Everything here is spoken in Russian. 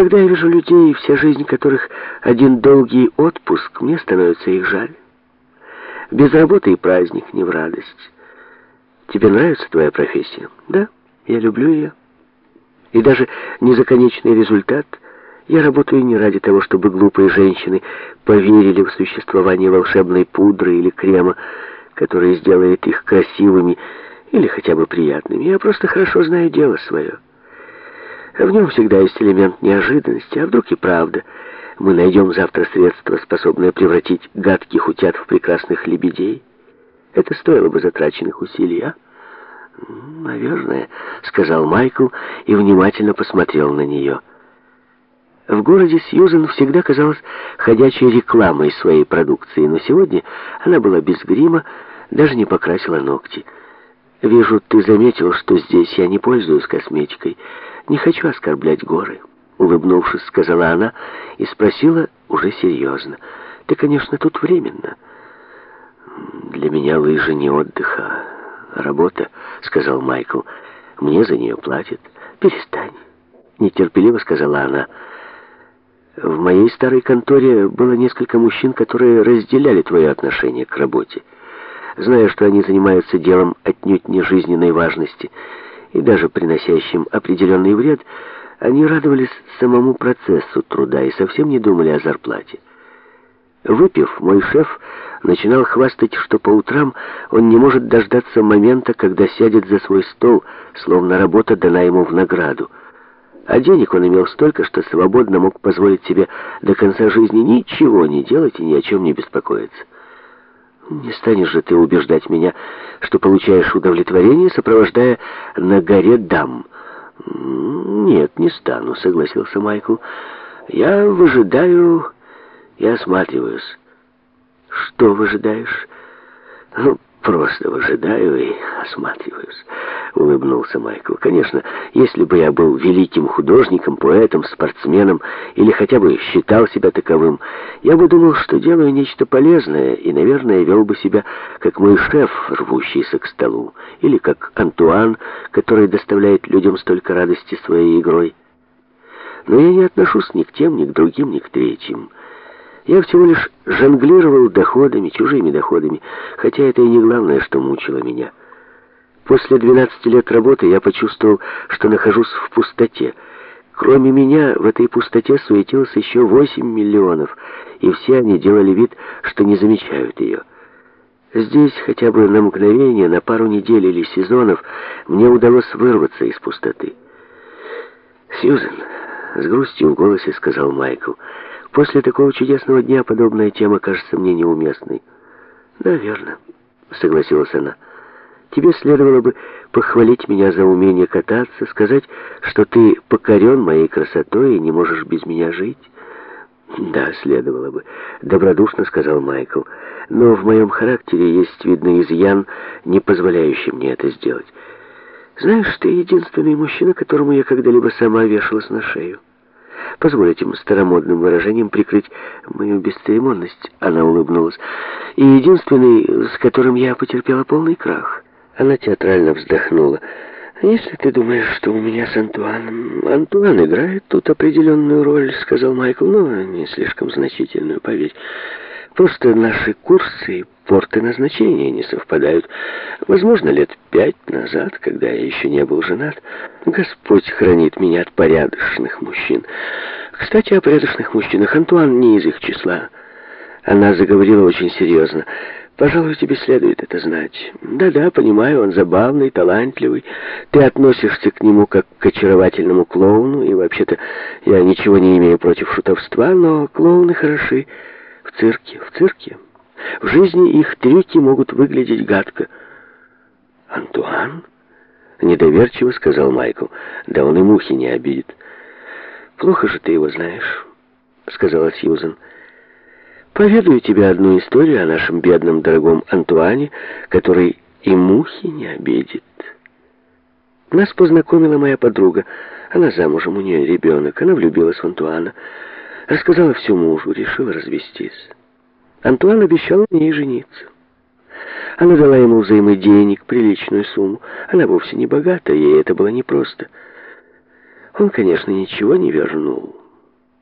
Когда я вижу людей, вся жизнь которых один долгий отпуск, мне становится их жаль. Без работы и праздник не в радость. Тебе нравится твоя профессия? Да, я люблю ее. И даже не за конечный результат. Я работаю не ради того, чтобы глупые женщины поверили в существование волшебной пудры или крема, который сделает их красивыми или хотя бы приятными. Я просто хорошо знаю дело свое. В нем всегда есть элемент неожиданности, а вдруг и правда. Мы найдем завтра средство, способное превратить гадких утят в прекрасных лебедей. Это стоило бы затраченных усилий, а? «Наверное», — сказал Майкл и внимательно посмотрел на нее. В городе Сьюзен всегда казалась ходячей рекламой своей продукции, но сегодня она была без грима, даже не покрасила ногти. «Вижу, ты заметил, что здесь я не пользуюсь косметикой. Не хочу оскорблять горы», — улыбнувшись, сказала она и спросила уже серьезно. «Ты, конечно, тут временно. Для меня лыжи не отдыха, а работа», — сказал Майкл. «Мне за нее платят. Перестань», — нетерпеливо сказала она. «В моей старой конторе было несколько мужчин, которые разделяли твое отношение к работе» зная, что они занимаются делом отнюдь не жизненной важности и даже приносящим определенный вред, они радовались самому процессу труда и совсем не думали о зарплате. Выпив, мой шеф начинал хвастать, что по утрам он не может дождаться момента, когда сядет за свой стол, словно работа дана ему в награду. А денег он имел столько, что свободно мог позволить себе до конца жизни ничего не делать и ни о чем не беспокоиться. Не станешь же ты убеждать меня, что получаешь удовлетворение, сопровождая на горе дам. Нет, не стану, согласился Майкл. Я выжидаю и осматриваюсь. Что выжидаешь? Ну, Просто выжидаю и осматриваюсь, улыбнулся Майкл. Конечно, если бы я был великим художником, поэтом, спортсменом или хотя бы считал себя таковым, я бы думал, что делаю нечто полезное и, наверное, вел бы себя как мой шеф, рвущийся к столу, или как Антуан, который доставляет людям столько радости своей игрой. Но я не отношусь ни к тем, ни к другим, ни к третьим. Я всего лишь жонглировал доходами, чужими доходами, хотя это и не главное, что мучило меня. После 12 лет работы я почувствовал, что нахожусь в пустоте. Кроме меня, в этой пустоте суетилось еще 8 миллионов, и все они делали вид, что не замечают ее. Здесь хотя бы на мгновение, на пару недель или сезонов мне удалось вырваться из пустоты. «Сьюзен», — с грустью в голосе сказал Майкл, — После такого чудесного дня подобная тема кажется мне неуместной. Наверное, согласилась она. Тебе следовало бы похвалить меня за умение кататься, сказать, что ты покорен моей красотой и не можешь без меня жить. Да, следовало бы, добродушно сказал Майкл. Но в моем характере есть, видно, изъян, не позволяющий мне это сделать. Знаешь, ты единственный мужчина, которому я когда-либо сама вешалась на шею. Позволь этим старомодным выражением прикрыть мою бесцеремонность. Она улыбнулась. И единственный, с которым я потерпела полный крах. Она театрально вздохнула. «Если ты думаешь, что у меня с Антуаном...» «Антуан играет тут определенную роль», — сказал Майкл, «но не слишком значительную, поверь. Просто наши курсы и порты назначения не совпадают. Возможно, лет пять назад, когда я еще не был женат, Господь хранит меня от порядочных мужчин. Кстати, о порядочных мужчинах Антуан не из их числа. Она заговорила очень серьезно. Пожалуй, тебе следует это знать. Да-да, понимаю, он забавный, талантливый. Ты относишься к нему как к очаровательному клоуну, и вообще-то я ничего не имею против шутовства, но клоуны хороши. В цирке, в цирке. В жизни их трюки могут выглядеть гадко. «Антуан?» — недоверчиво сказал Майкл. «Да он и мухи не обидит». «Плохо же ты его знаешь», — сказала Сьюзен. «Поведаю тебе одну историю о нашем бедном дорогом Антуане, который и мухи не обидит». Нас познакомила моя подруга. Она замужем, у нее ребенок. Она влюбилась в Антуана. Рассказала все мужу, решила развестись. Антуан обещал на ней жениться. Она дала ему взаймы денег, приличную сумму. Она вовсе не богата, ей это было непросто. Он, конечно, ничего не вернул.